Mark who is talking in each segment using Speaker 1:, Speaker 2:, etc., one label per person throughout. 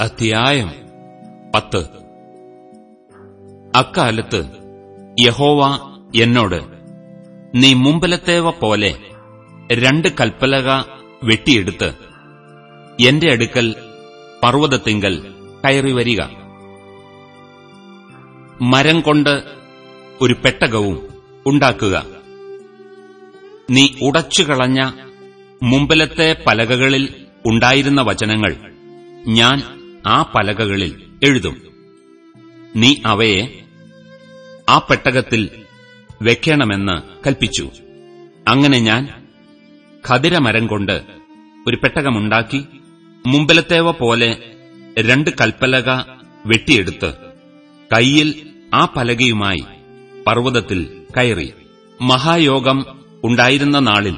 Speaker 1: അധ്യായം പത്ത്. അക്കാലത്ത് യഹോവ എന്നോട് നീ മുമ്പലത്തേവ പോലെ രണ്ട് കൽപ്പലക വെട്ടിയെടുത്ത് എന്റെ അടുക്കൽ പർവതത്തിങ്കൽ കയറി വരിക. മരം കൊണ്ട് ഒരു പെട്ടകവും ഉണ്ടാക്കുക. നീ ഉടച്ചുകളഞ്ഞ മുമ്പലത്തെ പലകകളിൽ ഉണ്ടായിരുന്ന വചനങ്ങൾ ഞാൻ ആ പലകകളിൽ എഴുതും. നീ അവയെ ആ പെട്ടകത്തിൽ വെക്കണമെന്ന് കൽപ്പിച്ചു. അങ്ങനെ ഞാൻ ഖതിരമരം കൊണ്ട് ഒരു പെട്ടകമുണ്ടാക്കി മുമ്പിലത്തേവ പോലെ രണ്ട് കൽപ്പലക വെട്ടിയെടുത്ത് കയ്യിൽ ആ പലകയുമായി പർവതത്തിൽ കയറി. മഹായോഗം ഉണ്ടായിരുന്ന നാളിൽ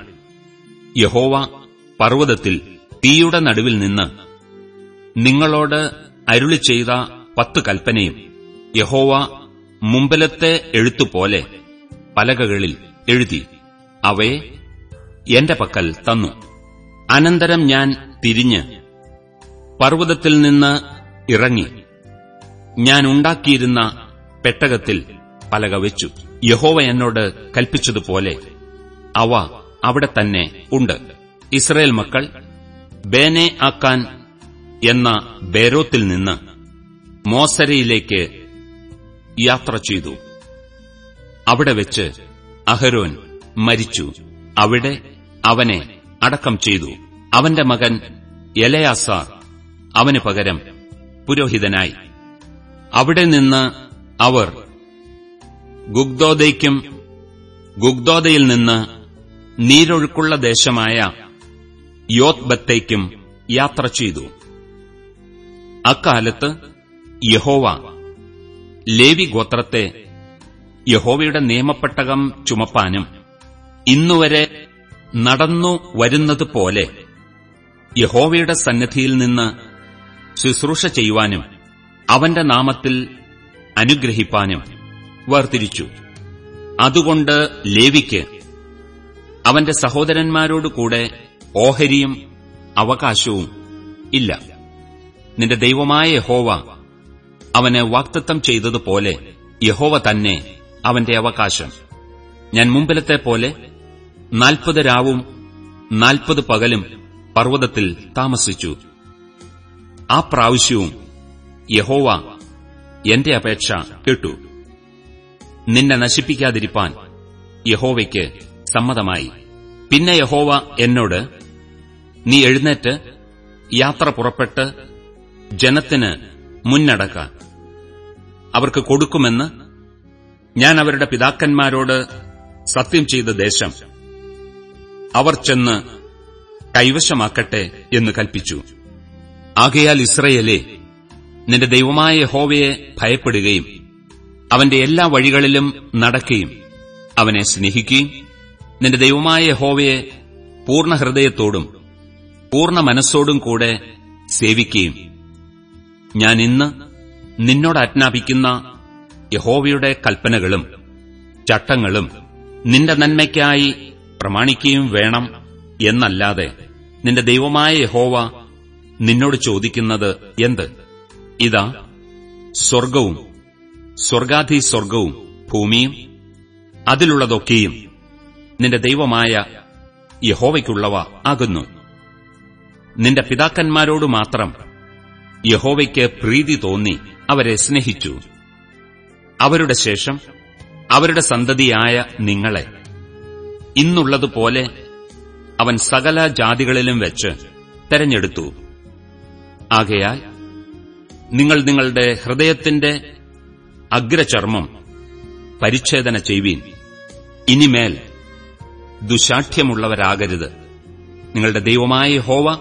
Speaker 1: യഹോവ പർവതത്തിൽ തീയുടെ നടുവിൽ നിന്ന് നിങ്ങളോട് അരുളി ചെയ്ത പത്ത് കൽപ്പനയും യഹോവ മുമ്പിലത്തെ എഴുത്തുപോലെ പലകകളിൽ എഴുതി അവയെ എന്റെ പക്കൽ തന്നു. അനന്തരം ഞാൻ തിരിഞ്ഞ് പർവതത്തിൽ നിന്ന് ഇറങ്ങി ഞാൻ ഉണ്ടാക്കിയിരുന്ന പെട്ടകത്തിൽ പലക വെച്ചു. യഹോവ എന്നോട് കൽപ്പിച്ചതുപോലെ അവ അവിടെ തന്നെ ഉണ്ട്. ഇസ്രയേൽ മക്കൾ ബേനെ ആക്കാൻ എന്ന ബേരോത്തിൽ നിന്ന് മോസരയിലേക്ക് യാത്ര ചെയ്തു. അവിടെ വെച്ച് അഹരോൻ മരിച്ചു. അവിടെ അവനെ അടക്കം ചെയ്തു. അവന്റെ മകൻ എലയാസാർ അവന് പകരം പുരോഹിതനായി. അവിടെ നിന്ന് അവർ ഗുഗ്ദോദയ്ക്കും ഗുഗ്ദോദയിൽ നിന്ന് നീരൊഴുക്കുള്ള ദേശമായ യോത്ബത്തേക്കും യാത്ര ചെയ്തു. അക്കാലത്ത് യഹോവ ലേവി ഗോത്രത്തെ യഹോവയുടെ നിയമപ്പെട്ടകം ചുമപ്പാനും ഇന്നുവരെ നടന്നു വരുന്നതുപോലെ യഹോവയുടെ സന്നിധിയിൽ നിന്ന് ശുശ്രൂഷ ചെയ്യുവാനും അവന്റെ നാമത്തിൽ അനുഗ്രഹിപ്പാനും വേർതിരിച്ചു. അതുകൊണ്ട് ലേവിക്ക് അവന്റെ സഹോദരന്മാരോടുകൂടെ ഓഹരിയും അവകാശവും ഇല്ല. നിന്റെ ദൈവമായ യഹോവ അവന് വാക്തത്വം ചെയ്തതുപോലെ യഹോവ തന്നെ അവന്റെ അവകാശം. ഞാൻ മുമ്പിലത്തെ പോലെ നാൽപ്പത് രാവും നാൽപ്പത് പകലും പർവതത്തിൽ താമസിച്ചു. ആ പ്രാവശ്യവും യഹോവ എന്റെ അപേക്ഷ കേട്ടു. നിന്നെ നശിപ്പിക്കാതിരിപ്പാൻ യഹോവയ്ക്ക് സമ്മതമായി. പിന്നെ യഹോവ എന്നോട് നീ എഴുന്നേറ്റ് യാത്ര പുറപ്പെട്ട് ജനത്തിന് മുന്നടക്ക അവർക്ക് കൊടുക്കുമെന്ന് ഞാൻ അവരുടെ പിതാക്കന്മാരോട് സത്യം ചെയ്ത ദേശം. അവർ ചെന്ന് കൈവശമാക്കട്ടെ എന്ന് കൽപ്പിച്ചു. ആകയാൽ ഇസ്രയേലെ നിന്റെ ദൈവമായ ഹോവയെ ഭയപ്പെടുകയും അവന്റെ എല്ലാ വഴികളിലും നടക്കുകയും അവനെ സ്നേഹിക്കുകയും നിന്റെ ദൈവമായ ഹോവയെ പൂർണ ഹൃദയത്തോടും പൂർണ മനസ്സോടും കൂടെ സേവിക്കുകയും ഞാൻ ഇന്ന് നിന്നോട് ആജ്ഞാപിക്കുന്ന യഹോവയുടെ കൽപ്പനകളും ചട്ടങ്ങളും നിന്റെ നന്മയ്ക്കായി പ്രമാണിക്കുകയും വേണം എന്നല്ലാതെ നിന്റെ ദൈവമായ യഹോവ നിന്നോട് ചോദിക്കുന്നത് എന്ത്? ഇതാ സ്വർഗവും സ്വർഗാധി സ്വർഗവും ഭൂമിയും അതിലുള്ളതൊക്കെയും നിന്റെ ദൈവമായ യഹോവയ്ക്കുള്ളവ ആകുന്നു. നിന്റെ പിതാക്കന്മാരോട് മാത്രം യഹോവയ്ക്ക് പ്രീതി തോന്നി അവരെ സ്നേഹിച്ചു. അവരുടെ ശേഷം അവരുടെ സന്തതിയായ നിങ്ങളെ. ഇന്നുള്ളതുപോലെ അവൻ സകല ജാതികളിലും വെച്ച് തെരഞ്ഞെടുത്തു. ആകയാൽ നിങ്ങൾ നിങ്ങളുടെ ഹൃദയത്തിന്റെ അഗ്രചർമ്മം പരിച്ഛേദന ചെയ്യുവീൻ. ഇനിമേൽ ദുശാഠ്യമുള്ളവരാകരുത്. നിങ്ങളുടെ ദൈവമായ ഹോവ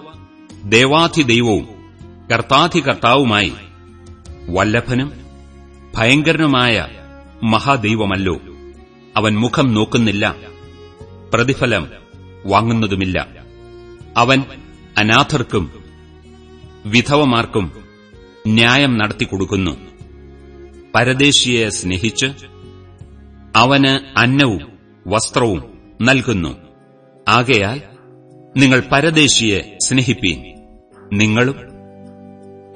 Speaker 1: ദേവാധിദൈവവും കർത്താധികർത്താവുമായി വല്ലഭനും ഭയങ്കരനുമായ മഹാദൈവമല്ലോ. അവൻ മുഖം നോക്കുന്നില്ല പ്രതിഫലം വാങ്ങുന്നതുമില്ല. അവൻ അനാഥർക്കും വിധവമാർക്കും ന്യായം നടത്തിക്കൊടുക്കുന്നു. പരദേശിയെ സ്നേഹിച്ച് അവന് അന്നവും വസ്ത്രവും നൽകുന്നു. ആകയാൽ നിങ്ങൾ പരദേശിയെ സ്നേഹിപ്പീൻ. നിങ്ങളും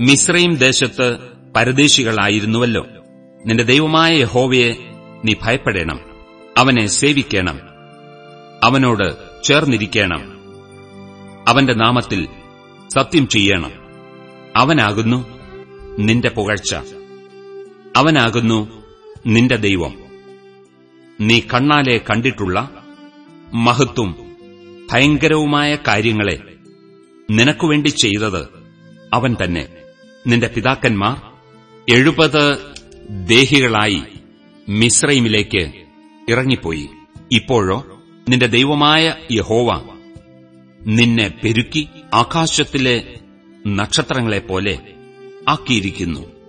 Speaker 1: മിശ്രയും ദേശത്ത് പരദേശികളായിരുന്നുവല്ലോ. നിന്റെ ദൈവമായ യഹോവയെ നീ ഭയപ്പെടേണം. അവനെ സേവിക്കണം. അവനോട് ചേർന്നിരിക്കണം. അവന്റെ നാമത്തിൽ സത്യം ചെയ്യണം. അവനാകുന്നു നിന്റെ പുകഴ്ച. അവനാകുന്നു നിന്റെ ദൈവം. നീ കണ്ണാലെ കണ്ടിട്ടുള്ള മഹത്വം ഭയങ്കരവുമായ കാര്യങ്ങളെ നിനക്കുവേണ്ടി ചെയ്തത് അവൻ തന്നെ. നിന്റെ പിതാക്കന്മാർ എഴുപത് ദേഹികളായി മിശ്രൈമിലേക്ക് ഇറങ്ങിപ്പോയി. ഇപ്പോഴോ നിന്റെ ദൈവമായ യഹോവ നിന്നെ പെരുക്കി ആകാശത്തിലെ നക്ഷത്രങ്ങളെപ്പോലെ ആക്കിയിരിക്കുന്നു.